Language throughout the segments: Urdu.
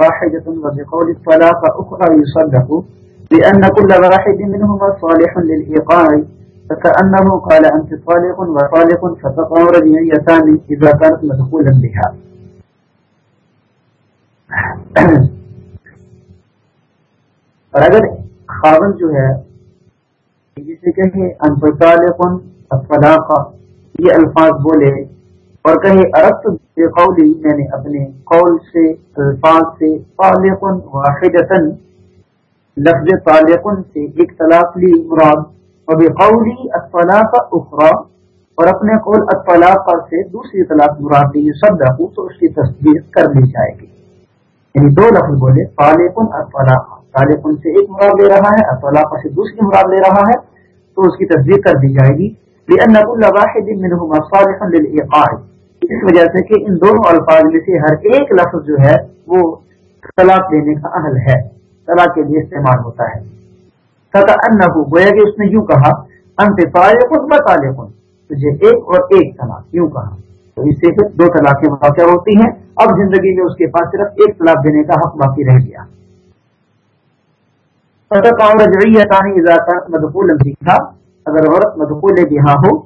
واحدة وبقول الطلاق أخرى يصدق لأن كل واحد منهما صالح للإيقاع، فكأنه قال أنت طالق وطالق فتقع رجعيتان إذا كانت مدخولا بها. اور اگر خاون جو ہے، جسے کہیں انت طالق یہ الفاظ بولے اور کہیں عرب قولی میں نے اپنے قول سے، الفاظ سے طالق واحدتا لفظ طالق سے ایک طلاق لی، مراد، اور قولی الطلاق اخرى، اور اپنے قول الطلاق سے دوسری طلاق مراد لی سب رکھوں تو اس کی تصدیق کر لی جائے گی۔ یعنی دو لفظ بولے طالق الطلاق طالق سے ایک مراد لے رہا ہے الطلاق سے دوسری مراد لے رہا ہے، تو اس کی تصدیق کر دی جائے گی۔ لأن كل واحد منهما صالح للإيقاع اس وجہ سے کہ ان دونوں الفاظ میں سے ہر ایک لفظ جو ہے وہ طلاق دینے کا اہل ہے، طلاق کے لیے استعمال ہوتا ہے۔ ان گویا کہ اس نے یوں کہا انت تجھے ایک اور ایک طلاق، یوں کہا۔ تو اس سے دو طلاقیں واقع ہوتی ہیں، اب زندگی میں اس کے پاس صرف ایک طلاق دینے کا حق باقی رہ گیا۔ مدفول تھا اگر عورت مدفول بہا ہو،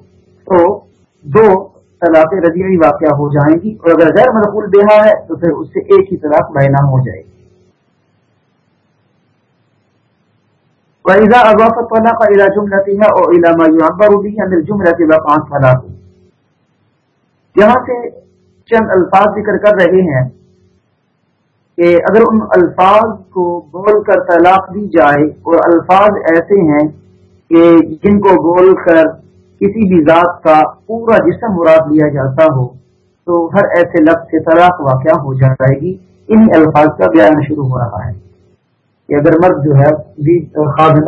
تو دو طلاق رضیعی واقع ہو جائیں گی اور اگر غیر مقبول بیہا ہے تو پھر اس سے ایک ہی طلاق بینا ہو جائے گی۔ وَإِذَا أَضَافَ الطَّلَاقَ إِلَى جُمْلَتِهَا أَوْ إِلَى مَا يُعَبَّرُ بِهِ عَنِ الْجُمْلَةِ وَقَعَتْ طَلَاقُ یہاں سے چند الفاظ ذکر کر رہے ہیں کہ اگر ان الفاظ کو بول کر طلاق دی جائے اور الفاظ ایسے ہیں کہ جن کو بول کر کسی بھی ذات کا پورا جسم مراد لیا جاتا ہو، تو ہر ایسے لفظ سے طلاق واقع ہو جائے گی۔ ان الفاظ کا بیان شروع ہو رہا ہے۔ کہ اگر مرد جو ہے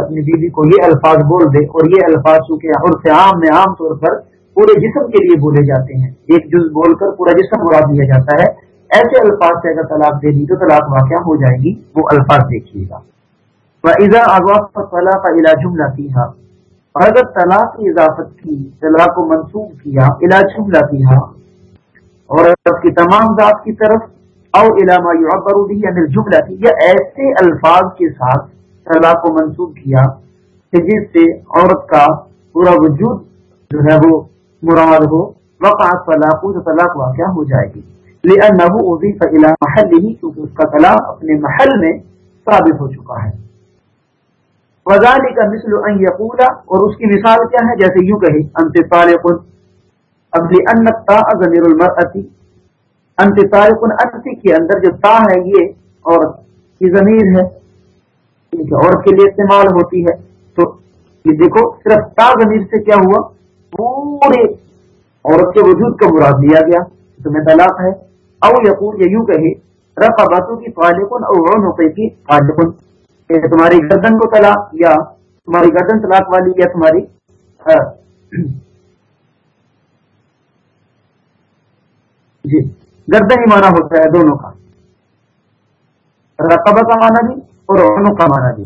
اپنی بیوی کو یہ الفاظ بول دے اور یہ الفاظ چونکہ عرف عام میں عام طور پر پورے جسم کے لیے بولے جاتے ہیں، ایک جز بول کر پورا جسم مراد لیا جاتا ہے۔ ایسے الفاظ سے اگر طلاق دے دی تو طلاق واقع ہو جائے گی۔ وہ الفاظ دیکھیے گا۔ وَإِذَا أَضَافَ الطَّلَاقَ إِلَى جُمْلَتِهَا اور اگر طلاق کی اضافت کی، طلاق کو منسوخ کیا علاج شملہ کیا اور عرب کی تمام ذات کی طرف، او علامہ بھی انل جملہ کی یا ایسے الفاظ کے ساتھ طلاق کو منسوخ کیا کہ جس سے عورت کا پورا وجود جو ہے وہ مراد ہو وقعت طلاق تو طلاق واقع ہو جائے گی۔ لیکن نہ وہ محل کیونکہ اس کا طلاق اپنے محل میں ثابت ہو چکا ہے۔ وزالی کا مثل ان یقولا اور اس کی مثال کیا ہے؟ جیسے یوں کہی انت طالق، اب ان تا ضمیر المرأتی انت طالق انت کے اندر جو تا ہے یہ عورت کی ضمیر ہے عورت کے لیے استعمال ہوتی ہے۔ تو یہ دیکھو، صرف تا ضمیر سے کیا ہوا؟ پورے عورت کے وجود کا مراد لیا گیا۔ تمہیں طلاق ہے۔ او یقول یہ یوں کہے رفع باتوں کی طالقن او عنقی کی طالقن کہ تمہاری گردن کو طلاق یا تمہاری گردن طلاق والی یا تمہاری جی گردن ہی مانا ہوتا ہے دونوں کا۔ رقبہ کا مانا بھی اور اونوں کا مانا بھی۔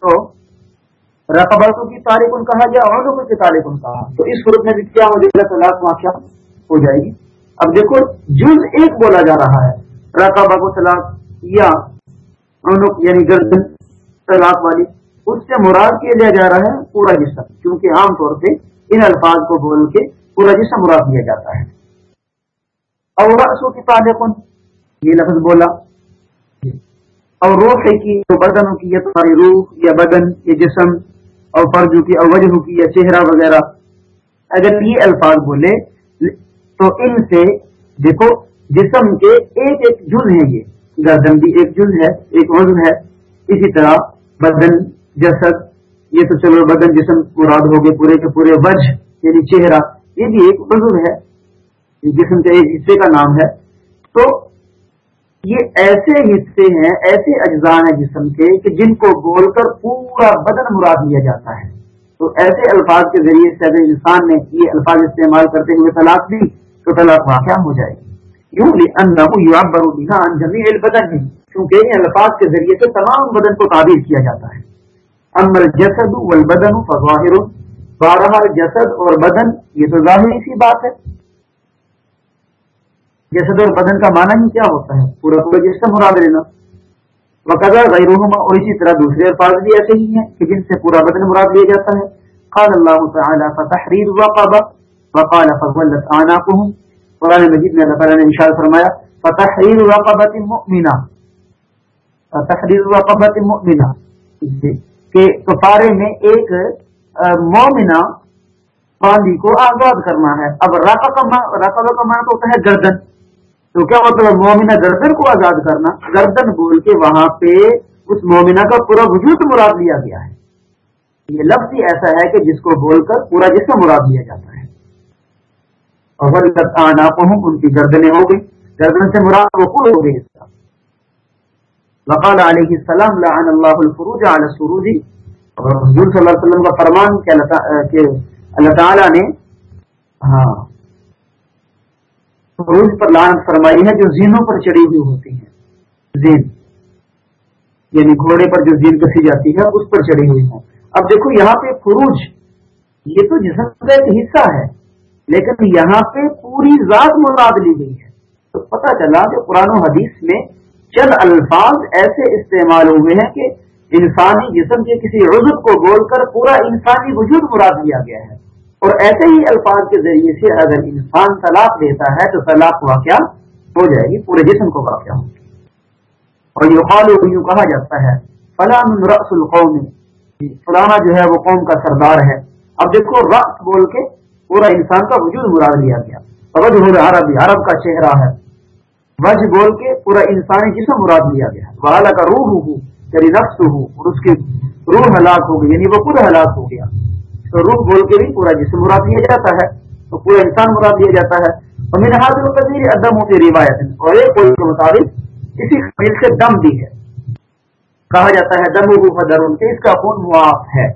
تو رقبتوں کی تاریخ ان کہا یا اونوں کی تاریخ ان کہا تو اس صورت میں بھی کیا ہو جائے گا طلاق واقعہ ہو جائے گی۔ اب دیکھو، جز ایک بولا جا رہا ہے، رقبہ کو طلاق یا یعنی گردن طلاق والی، اس سے مراد کیا لیا جا رہا ہے؟ پورا جسم، کیونکہ عام طور پہ ان الفاظ کو بول کے پورا جسم مراد لیا جاتا ہے۔ اور رسو کی تعلق یہ لفظ بولا۔ اور روح کی تو بدنوں کی، یا تمہاری روح، یا بدن، یا جسم، اور فرجو کی، اور وجہ کی، یا چہرہ وغیرہ۔ اگر یہ الفاظ بولے، تو ان سے دیکھو، جسم کے ایک ایک جز ہیں یہ۔ گردن بھی ایک جز ہے، ایک عضو ہے۔ اسی طرح بدن جسد یہ تو چلو بدن جسم مراد ہو گئے پورے کے پورے وجہ یعنی چہرہ، یہ بھی ایک عضو ہے۔ جسم کے ایک حصے کا نام ہے۔ تو یہ ایسے حصے ہیں، ایسے اجزاء ہیں جسم کے، کہ جن کو بول کر پورا بدن مراد لیا جاتا ہے۔ تو ایسے الفاظ کے ذریعے سے اگر انسان نے یہ الفاظ استعمال کرتے ہوئے طلاق دی، تو طلاق واقع ہو جائے گی۔ بدن ہی کیونکہ ان الفاظ کے ذریعے سے تمام بدن کو تعبیر کیا جاتا ہے۔ امر جسد والبدن فظاہر۔ بارہ جسد اور بدن، یہ تو ظاہری سی بات ہے۔ جسد اور بدن کا معنی ہی کیا ہوتا ہے؟ پورا پورا جسم مراد لینا۔ وقضا غیرہما اور اسی طرح دوسرے الفاظ بھی ایسے ہی ہیں کہ جن سے پورا بدن مراد لیا جاتا ہے۔ قال اللہ تعالی فتحریر وقبہ وقال فضلت آناقهم۔ قرآن مجید میں اللہ تعالیٰ نے اشارہ فرمایا، فتحریر وقبت مؤمنہ. فتحریر وقبت مؤمنہ جی، کہ کفارے میں ایک مومنہ باندی کو آزاد کرنا ہے۔ اب رقا کا معنی تو ہوتا ہے گردن۔ تو کیا مطلب مومنہ گردن کو آزاد کرنا؟ گردن بول کے وہاں پہ اس مومنہ کا پورا وجود مراد لیا گیا ہے۔ یہ لفظ ہی ایسا ہے کہ جس کو بول کر پورا جسم مراد لیا جاتا ہے۔ اور ان کی گردنیں ہو گئی گردن سے مراد وہ ہو گئی اس کا۔ وقال علیہ السلام لعن اللہ الفروج علی السروج۔ اور حضور صلی اللہ علیہ وسلم کا فرمان کہ اللہ تعالیٰ نے ہاں فروج پر لانت فرمائی ہے جو زینوں پر چڑھی ہوئی ہوتی ہے۔ زین یعنی گھوڑے پر جو زین کسی جاتی ہے، اس پر چڑھی ہوئی ہے اب دیکھو یہاں پہ فروج، یہ تو جسم کا ایک حصہ ہے۔ لیکن یہاں پہ پوری ذات مراد لی گئی ہے۔ تو پتہ چلا کہ قرآن و حدیث میں چند الفاظ ایسے استعمال ہوئے ہیں کہ انسانی جسم کے کسی عزب کو بول کر پورا انسانی وجود مراد لیا گیا ہے۔ اور ایسے ہی الفاظ کے ذریعے سے اگر انسان طلاق دیتا ہے تو طلاق واقعہ ہو جائے گی، پورے جسم کو واقعہ ہوگی اور یہ خال یوں کہا جاتا ہے فلاں رقص القوم۔ فلانا جو ہے وہ قوم کا سردار ہے۔ اب دیکھو رقص بول کے پورا انسان کا وجود مراد لیا گیا۔ وج عرب عرب کا چہرہ ہے، وج بول کے پورا انسانی جسم مراد لیا گیا۔ وہ کا روح ہو یعنی نفس ہو، اور اس کی روح ہلاک ہو گئی یعنی وہ خود ہلاک ہو گیا۔ تو روح بول کے بھی پورا جسم مراد لیا جاتا ہے، تو پورا انسان مراد لیا جاتا ہے۔ اور میرے ہاتھ میں کثیر ادم ہوتی روایت۔ اور ایک قول کے مطابق اسی خمیل سے دم بھی ہے۔ کہا جاتا ہے دم ابو فدر کے اس کا خون معاف ہے۔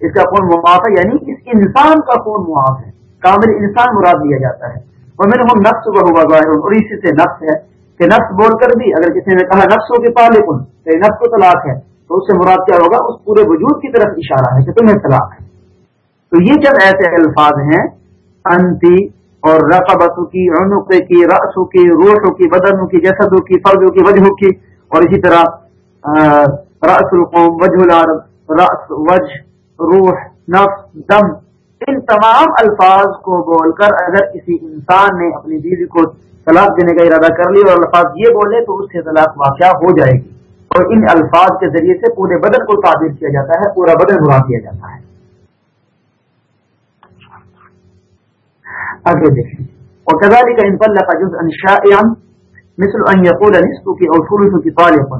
اس کا خون معاف ہے یعنی اس انسان کا خون معاف ہے۔ کامل انسان مراد لیا جاتا ہے۔ اور میرے ہم نفس وہ ہوا ظاہر اور اسی سے نفس ہے کہ نفس بول کر بھی اگر کسی نے کہا نفس ہو کے پالے کن نفس کو طلاق ہے۔ تو اس سے مراد کیا ہوگا؟ اس پورے وجود کی طرف اشارہ ہے کہ تمہیں طلاق ہے۔ تو یہ چند ایسے الفاظ ہیں انتی اور رقبت کی عنق کی رسو کی، روحوں کی، بدنوں کی، جسدوں کی فرضوں کی وجہ کی، اور اسی طرح رس القوم، وجہ العرب رس وجہ، روح، نفس، دم ان تمام الفاظ کو بول کر اگر کسی انسان نے اپنی بیوی کو طلاق دینے کا ارادہ کر لیا اور الفاظ یہ بولے تو اس سے طلاق واقعہ ہو جائے گی اور ان الفاظ کے ذریعے سے پورے بدن کو تعبیر کیا جاتا ہے، پورا بدن برا کیا جاتا ہے۔ آگے دیکھیں۔ اور کزاری کا انفل کا جز انشاء مثل ان یقول نصف کی اور ثلث کی طالقا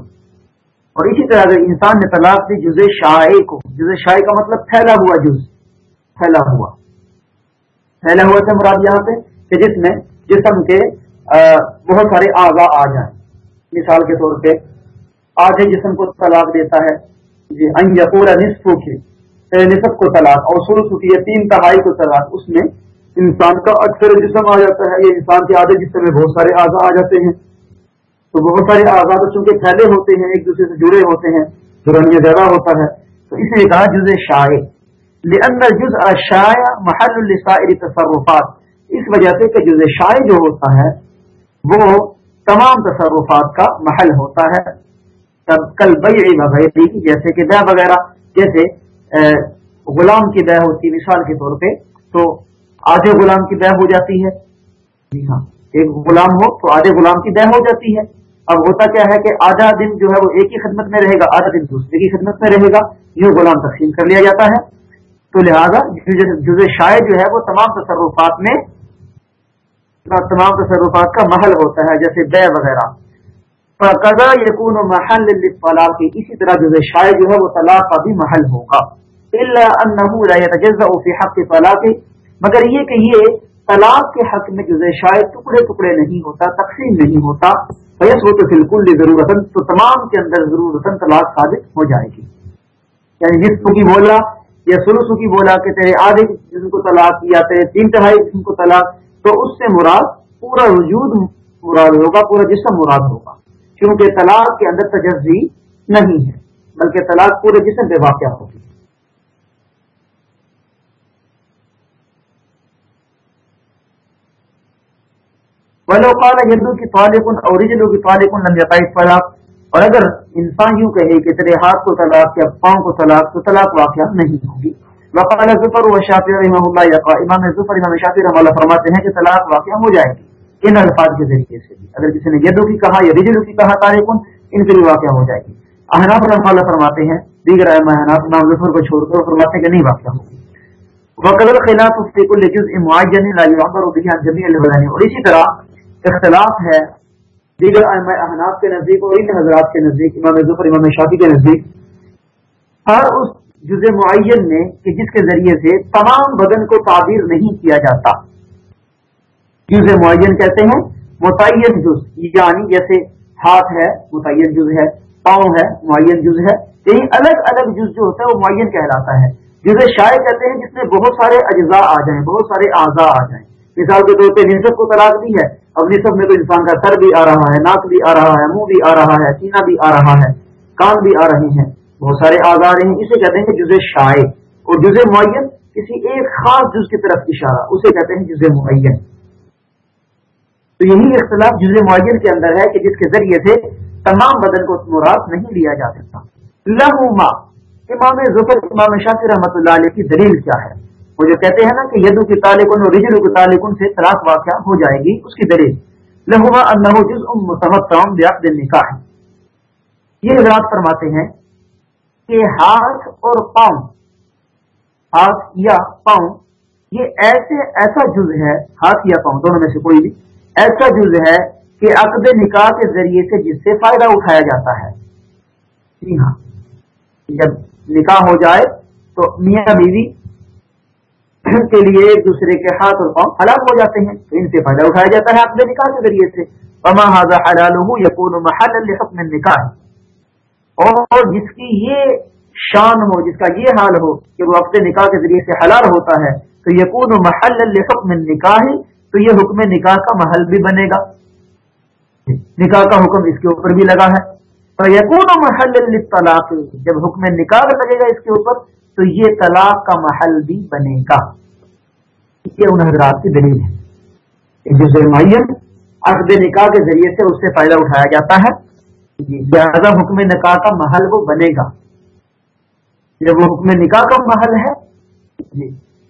اور اسی طرح اگر انسان نے طلاق دی جز شائع کو جز شائع کا مطلب پھیلا ہوا جز پھیلا ہوا۔ پھیلا ہوا سے مراد یہاں پہ کہ جس میں جسم کے بہت سارے اعضاء آ جائیں۔ مثال کے طور پہ، آدھے جسم کو طلاق دیتا ہے۔ جی ان یقول نصف کی نصف کو طلاق۔ اور سلس کی تین تہائی کو طلاق۔ اس میں انسان کا اکثر جسم آ جاتا ہے۔ یہ انسان کے آدھے جسم میں بہت سارے اعضاء آ جاتے ہیں۔ تو بہت سارے اعضاء چونکہ پھیلے ہوتے ہیں، ایک دوسرے سے جڑے ہوتے ہیں رنگ زیادہ ہوتا ہے۔ تو اس لیے کہا جز شاع جز اشاع محل السائر تصرفات۔ اس وجہ سے کہ جز شاع جو ہوتا ہے، وہ تمام تصرفات کا محل ہوتا ہے۔ کل بئی وغیرہ جیسے کہ بہ وغیرہ، جیسے غلام کی بہ ہوتی، مثال کے طور پہ، تو آدھے غلام کی بہ ہو جاتی ہے۔ جی ہاں ایک غلام ہو تو آدھے غلام کی بہ ہو جاتی ہے۔ اب ہوتا کیا ہے کہ آدھا دن جو ہے وہ ایک ہی خدمت میں رہے گا، آدھا دن دوسرے کی خدمت میں رہے گا۔ یہ غلام تقسیم کر لیا جاتا ہے۔ تو لہذا جز شاید جو ہے وہ تمام تصرفات میں تمام تصرفات کا محل ہوتا ہے، جیسے بے وغیرہ۔ قضا یقون محل طلاق اسی طرح جز شاید جو ہے وہ طلاق کا بھی محل ہوگا۔ حق طلاق۔ مگر یہ کہ یہ طلاق کے حق میں جو شاید ٹکڑے ٹکڑے نہیں ہوتا، تقسیم نہیں ہوتا فیس ہو تو بالکل ضرورت تو تمام کے اندر ضرورت طلاق ثابت ہو جائے گی۔ یعنی جس کو کی بولا یا سلو کی بولا کہ تیرے آدھے جسم کو طلاق یا تیرے تین تہائی جسم کو طلاق، تو اس سے مراد پورا وجود مراد ہوگا، پورا جسم مراد ہوگا۔ کیونکہ طلاق کے اندر تجزی نہیں ہے، بلکہ طلاق پورے جسم پہ واقع ہوگی۔ ولو قال یدو کی طالق اور رجلو کی طالق لم یقع طلاق اور اگر انسان یوں کہے کہ تیرے ہاتھ کو طلاق یا پاؤں کو طلاق، تو طلاق واقعہ نہیں ہوگی۔ وقال ظفر و شافی رحمہ اللہ یقا امام ظفر امام شافی رحمہ اللہ فرماتے ہیں کہ طلاق واقعہ ہو جائے گی۔ ان الفاظ کے ذریعے سے بھی۔ اگر کسی نے یدو کی کہا یا رجلو کی کہا تاریخ ان کے لیے واقعہ ہو جائے گی۔ احناف رحمہ اللہ فرماتے ہیں، دیگر احناف، امام ظفر کو چھوڑ کر فرماتے ہیں کہ نہیں واقعہ ہوگی وقدر خلاف اس کے کل جز لا يعبر به عن جميع البلدان اور اسی طرح اختلاف ہے دیگر احناف کے نزدیک اور ان حضرات کے نزدیک، امام ظفر امام شافی کے نزدیک، ہر اس جز معین میں کہ جس کے ذریعے سے تمام بدن کو تعبیر نہیں کیا جاتا۔ جز معین کہتے ہیں، متعین جز یعنی جیسے ہاتھ ہے، متعین جز ہے، پاؤں ہے، معین جز ہے یہی الگ الگ جز جو ہوتا ہے، وہ معین کہلاتا ہے۔ جسے شاعر کہتے ہیں جس میں بہت سارے اجزاء آ جائیں، بہت سارے اعضاء آ جائیں۔ مثال کے طور پہ نصف کو طلاق بھی ہے اب نصف میں تو انسان کا سر بھی آ رہا ہے، ناک بھی آ رہا ہے، منہ بھی آ رہا ہے، سینہ بھی آ رہا ہے، کان بھی آ رہے ہیں۔ بہت سارے آگاہ رہے ہیں۔ اسے کہتے ہیں کہ جزے شائع اور جزے معین، کسی ایک خاص جز کی طرف اشارہ۔ اسے کہتے ہیں جزے معین۔ تو یہی اختلاف جزے معین کے اندر ہے کہ جس کے ذریعے سے تمام بدن کو مراد نہیں لیا جا سکتا۔ لہما امام ظفر، امام شاطر رحمۃ اللہ علیہ کی دلیل کیا ہے؟ وہ جو کہتے ہیں نا کہ یدو کی تعلقن اور رجلو کی تعلقن سے طلاق واقعہ ہو جائے گی، اس کی دلیل۔ لہما اللہ جز ام بیاق دل نکاح یہ حضرات فرماتے ہیں کہ ہاتھ اور پاؤں، ہاتھ یا پاؤں، یہ ایسے ایسا جز ہے، ہاتھ یا پاؤں، دونوں میں سے کوئی بھی، ایسا جز ہے کہ عقد نکاح کے ذریعے سے جس سے فائدہ اٹھایا جاتا ہے۔ جی ہاں جب نکاح ہو جائے تو میاں بیوی کے لیے ایک دوسرے کے ہاتھ اور پاؤں ہلاک ہو جاتے ہیں، تو ان سے فائدہ اٹھایا جاتا ہے اپنے نکاح کے ذریعے سے۔ پما حاضہ حلال یقون محل الحکم نکاح اور جس کی یہ شان ہو، جس کا یہ حال ہو کہ وہ اپنے نکاح کے ذریعے سے حلال ہوتا ہے، تو یقون محل الحکم نکاح تو یہ حکم نکاح کا محل بھی بنے گا۔ نکاح کا حکم اس کے اوپر بھی لگا ہے۔ تو یقون محل طلاق جب حکم نکاح لگے گا اس کے اوپر تو یہ طلاق کا محل بھی بنے گا۔ یہ ان حضرات کی دلیل ہے۔ جو معین عقد نکاح کے ذریعے سے اس سے فائدہ اٹھایا جاتا ہے زیادہ حکم نکاح کا محل وہ بنے گا۔ جب وہ حکم نکاح کا محل ہے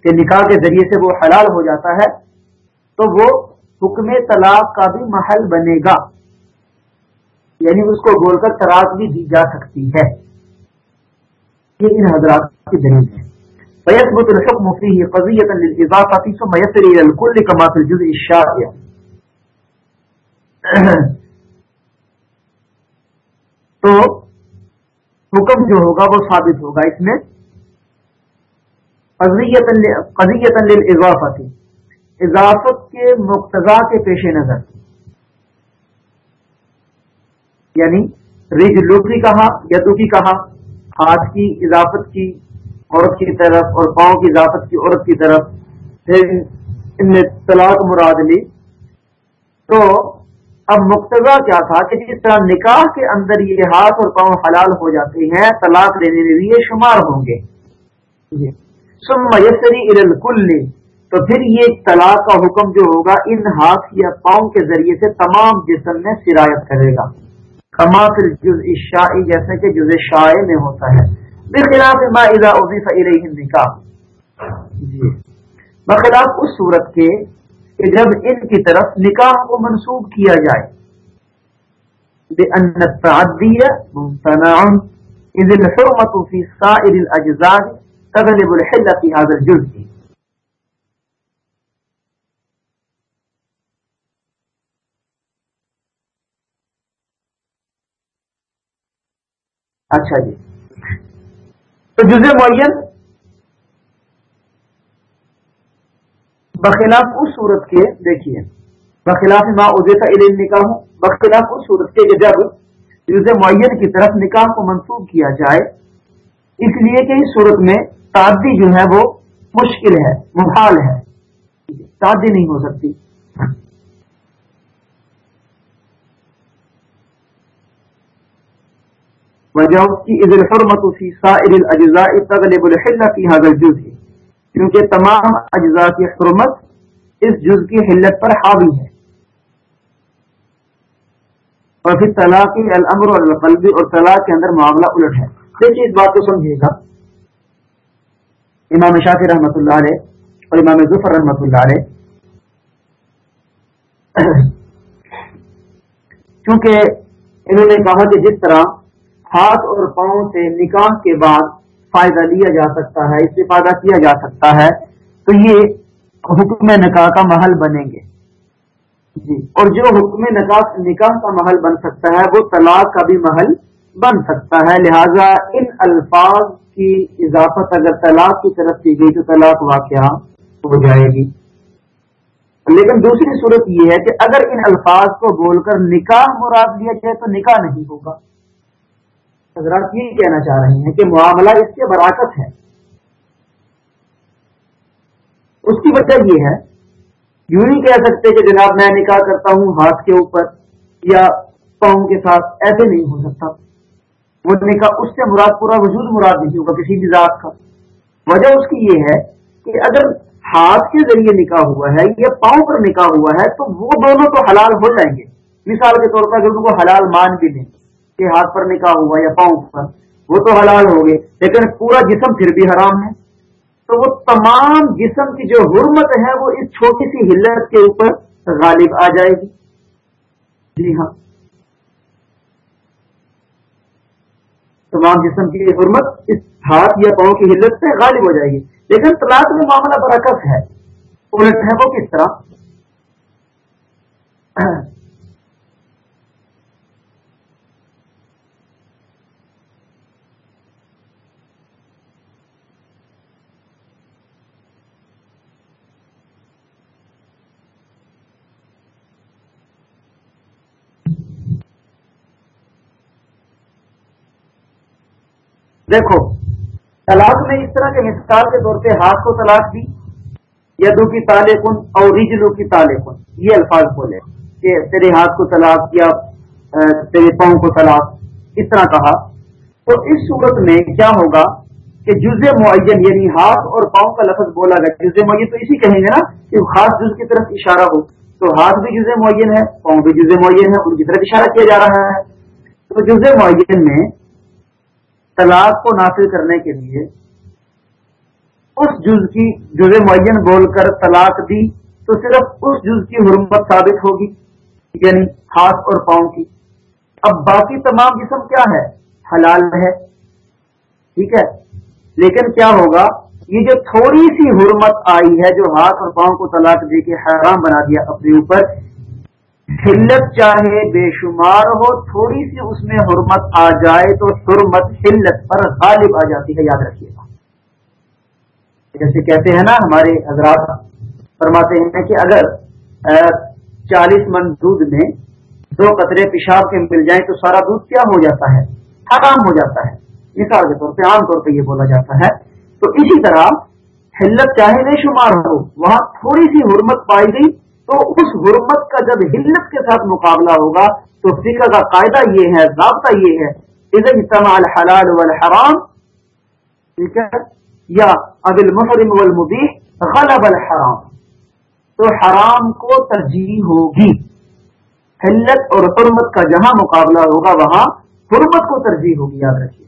کہ نکاح کے ذریعے سے وہ حلال ہو جاتا ہے، تو وہ حکم طلاق کا بھی محل بنے گا۔ یعنی اس کو بول کر طلاق بھی دی جا سکتی ہے۔ یہ ان حضرات کی دلیل ہے۔ فيثبت الحكم فيه قضية للإضافة ثم يسر إلى الكل كما في الجزء الشائع تو حکم جو ہوگا وہ ثابت ہوگا اس میں۔ قضیت للاضافت اضافت کے مقتضا کے پیش نظر۔ یعنی رجلو کی کہا یدو کی کہا۔ ہاتھ کی اضافت کی عورت کی طرف اور پاؤں کی اضافت کی عورت کی طرف، پھر ان نے طلاق مراد لی۔ تو اب مقتضا کیا تھا کہ جس طرح نکاح کے اندر یہ ہاتھ اور پاؤں حلال ہو جاتے ہیں، طلاق لینے میں بھی یہ شمار ہوں گے۔ جی۔ سم میسری ارل تو پھر یہ طلاق کا حکم جو ہوگا، ان ہاتھ یا پاؤں کے ذریعے سے تمام جسم میں سرایت کرے گا۔ کما پھر جز شاعی جیسے کہ جز شاع میں ہوتا ہے۔ بخلاف ما اذا اضیف الیہ النکاح۔ جی۔ بخلاف اس صورت کے کہ جب ان کی طرف نکاح کو منسوب کیا جائے۔ بأن التعدیہ ممتنع۔ اذ الحرمت فی سائر الاجزاء تغلب الحلہ فی هذا الجزء۔ اچھا جی۔ تو جز معین بخلاف اس صورت کے دیکھیے۔ بخلاف ماں ادیتا علم نکاح ہوں بخلاف اس صورت کے جب جز معین کی طرف نکاح کو منسوخ کیا جائے، اس لیے کہ اس صورت میں تعدی جو ہے وہ مشکل ہے محال ہے۔ تعدی نہیں ہو سکتی۔ وجہ اس الحرمت فی سائر الاجزاء تغلب الحل فی هذا الجزء۔ کیونکہ تمام اجزاء کی حرمت اس جز کی حلت پر حاوی ہے۔ اور پھر طلاق الامر القلبی اور طلاق کے اندر معاملہ الٹ ہے۔ دیکھیے اس بات کو سمجھیے گا۔ امام شافی رحمۃ اللہ علیہ اور امام ظفر رحمۃ اللہ علیہ کیونکہ انہوں نے کہا کہ جس طرح ہاتھ اور پاؤں سے نکاح کے بعد فائدہ لیا جا سکتا ہے، استفادہ کیا جا سکتا ہے، تو یہ حکم نکاح کا محل بنیں گے۔ جی۔ اور جو حکم نکاح نکاح کا محل بن سکتا ہے، وہ طلاق کا بھی محل بن سکتا ہے۔ لہذا ان الفاظ کی اضافت اگر طلاق کی طرف کی گئی تو طلاق واقعہ ہو جائے گی۔ لیکن دوسری صورت یہ ہے کہ اگر ان الفاظ کو بول کر نکاح مراد لیا جائے تو نکاح نہیں ہوگا۔ حضرات یہ کہنا چاہ رہے ہیں کہ معاملہ اس کے براکت ہے۔ اس کی وجہ یہ ہے، یوں نہیں کہہ سکتے کہ جناب میں نکاح کرتا ہوں ہاتھ کے اوپر یا پاؤں کے ساتھ، ایسے نہیں ہو سکتا۔ وہ نکاح، اس سے مراد پورا وجود مراد نہیں ہوگا کسی بھی ذات کا۔ وجہ اس کی یہ ہے کہ اگر ہاتھ کے ذریعے نکاح ہوا ہے یا پاؤں پر نکاح ہوا ہے تو وہ دونوں تو حلال ہو جائیں گے۔ مثال کے طور پر اگر ان کو حلال مان بھی لیں کہ ہاتھ پر نکاح ہوا یا پاؤں پر، وہ تو حلال ہو گئے، لیکن پورا جسم پھر بھی حرام ہے۔ تو وہ تمام جسم کی جو حرمت ہے، وہ اس چھوٹی سی ہلت کے اوپر غالب آ جائے گی۔ جی ہاں۔ تمام جسم کی حرمت اس ہاتھ یا پاؤں کی ہلت سے غالب ہو جائے گی۔ لیکن طلاق میں معاملہ برعکس ہے۔ الٹ ہے وہ کس طرح؟ دیکھو، طلاق میں اس طرح کے مثال کے طور پہ ہاتھ کو طلاق دی، یدو کی تالے کن اور رجلو کی تالے کن۔ یہ الفاظ بولے کہ تیرے ہاتھ کو طلاق یا تیرے پاؤں کو طلاق، اس طرح کہا۔ تو اس صورت میں کیا ہوگا کہ جز معین یعنی ہاتھ اور پاؤں کا لفظ بولا گیا۔ جز معین تو اسی کہیں گے نا کہ خاص جز کی طرف اشارہ ہو۔ تو ہاتھ بھی جز معین ہے، پاؤں بھی جز معین ہے، ان کی طرف اشارہ کیا جا رہا ہے۔ تو جز معین میں طلاق کو نافذ کرنے کے لیے اس جز کی جز معین بول کر طلاق دی تو صرف اس جز کی حرمت ثابت ہوگی یعنی ہاتھ اور پاؤں کی۔ اب باقی تمام جسم کیا ہے؟ حلال ہے۔ ٹھیک ہے؟ لیکن کیا ہوگا؟ یہ جو تھوڑی سی حرمت آئی ہے جو ہاتھ اور پاؤں کو طلاق دے کے حرام بنا دیا اپنے اوپر حلت چاہے بے شمار ہو، تھوڑی سی اس میں حرمت آ جائے تو حرمت حلت پر غالب آ جاتی ہے، یاد رکھیے گا۔ جیسے کہتے ہیں نا، ہمارے حضرات فرماتے ہیں کہ اگر چالیس من دودھ میں دو قطرے پیشاب کے مل جائیں تو سارا دودھ کیا ہو جاتا ہے؟ حرام ہو جاتا ہے۔ مثال کے طور پہ، عام طور پہ یہ بولا جاتا ہے۔ تو اسی طرح حلت چاہے بے شمار ہو، وہاں تھوڑی سی حرمت پائی گئی تو اس حرمت کا جب ہلت کے ساتھ مقابلہ ہوگا تو فکر کا قاعدہ یہ ہے، ضابطہ یہ ہے استعمال حلال والحرام، ٹھیک ہے، یا ابل محرم والمبیح غلب الحرام، تو حرام کو ترجیح ہوگی۔ حلت اور حرمت کا جہاں مقابلہ ہوگا، وہاں حرمت کو ترجیح ہوگی، یاد رکھیے۔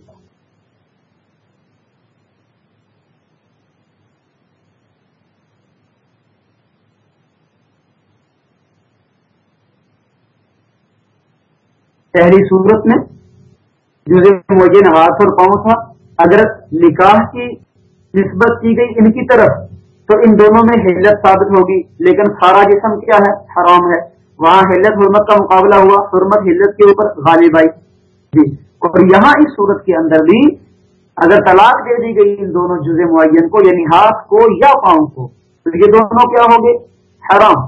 پہلی صورت میں جزے جو ہاتھ اور پاؤں تھا اگر نکاح کی نسبت کی گئی ان کی طرف، تو ان دونوں میں حلت ثابت ہوگی۔ لیکن سارا جسم کیا ہے؟ حرام ہے۔ وہاں حلت حرمت کا مقابلہ ہوا، حرمت حلت کے اوپر غالب آئی۔ جی۔ اور یہاں اس صورت کے اندر بھی اگر طلاق دے دی گئی ان دونوں جز معین کو یعنی ہاتھ کو یا پاؤں کو، تو یہ دونوں کیا ہوں گے؟ حرام۔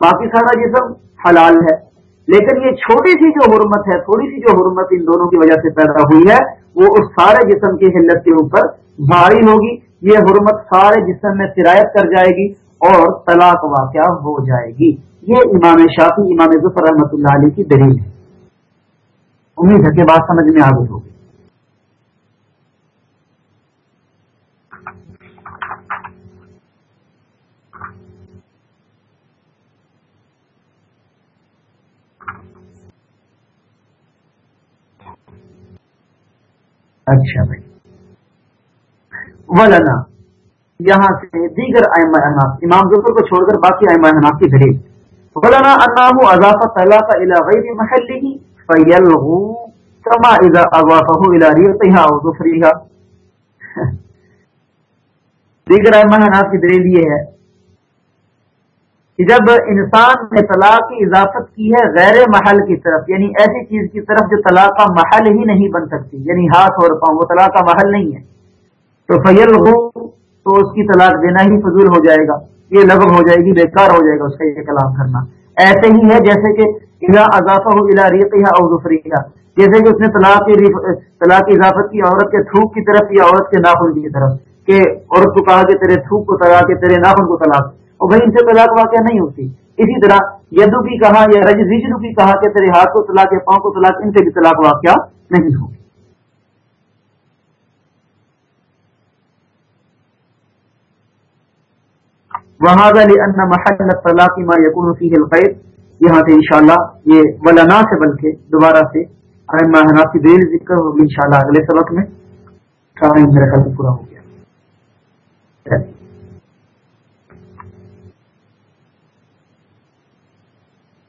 باقی سارا جسم حلال ہے۔ لیکن یہ چھوٹی سی جو حرمت ہے، تھوڑی سی جو حرمت ان دونوں کی وجہ سے پیدا ہوئی ہے، وہ اس سارے جسم کی حلت کے اوپر بھاری ہوگی۔ یہ حرمت سارے جسم میں سرایت کر جائے گی اور طلاق واقع ہو جائے گی۔ یہ امام شافی امام ظفر رحمۃ اللہ علیہ کی دلیل ہے۔ امید ہے کہ بات سمجھ میں آگے ہوگی۔ اچھا بھائی۔ ولنا، یہاں سے دیگر احناف امام ظفر کو چھوڑ کر باقی احناف کی دلیل ولنا انه اضاف طلاق الى غیر محله فيلغو كما اذا اضافه الى ريقها او ظفرها دیگر احناف کی دلیل یہ ہے کہ جب انسان نے طلاق کی اضافت کی ہے غیر محل کی طرف یعنی ایسی چیز کی طرف جو طلاق کا محل ہی نہیں بن سکتی یعنی ہاتھ اور پاؤں، وہ طلاق کا محل نہیں ہے۔ تو فیل ہو تو اس کی طلاق دینا ہی فضول ہو جائے گا، یہ لغم ہو جائے گی، بیکار ہو جائے گا اس کا یہ کلام کرنا۔ ایسے ہی ہے جیسے کہ الا اضافہ ہو الا ریقیہ اور دوسری جیسے کہ اس نے طلاق کی طلاق کی اضافت کی، عورت کے تھوک کی طرف یا عورت کے ناخن کی طرف، کہ عورت کو کہا کہ تیرے تھوک کو طلاق تیرے ناخن کو طلاق۔ اور بھائی، ان سے طلاق واقع نہیں ہوتی۔ اسی طرح یدو کی کہا، یا رجدو کی کہا کہ تیرے ہاتھ کو طلاق یا پاؤں کو طلاق، ان سے بھی طلاق واقع نہیں ہوگی وہاں محل طلاق ما یقون فیہ الخیر یہاں سے انشاءاللہ یہ ولنا سے بلکہ دوبارہ سے کی دیر ذکر ہوگی انشاءاللہ اگلے سبق میں۔ میرا خیال پورا ہو گیا۔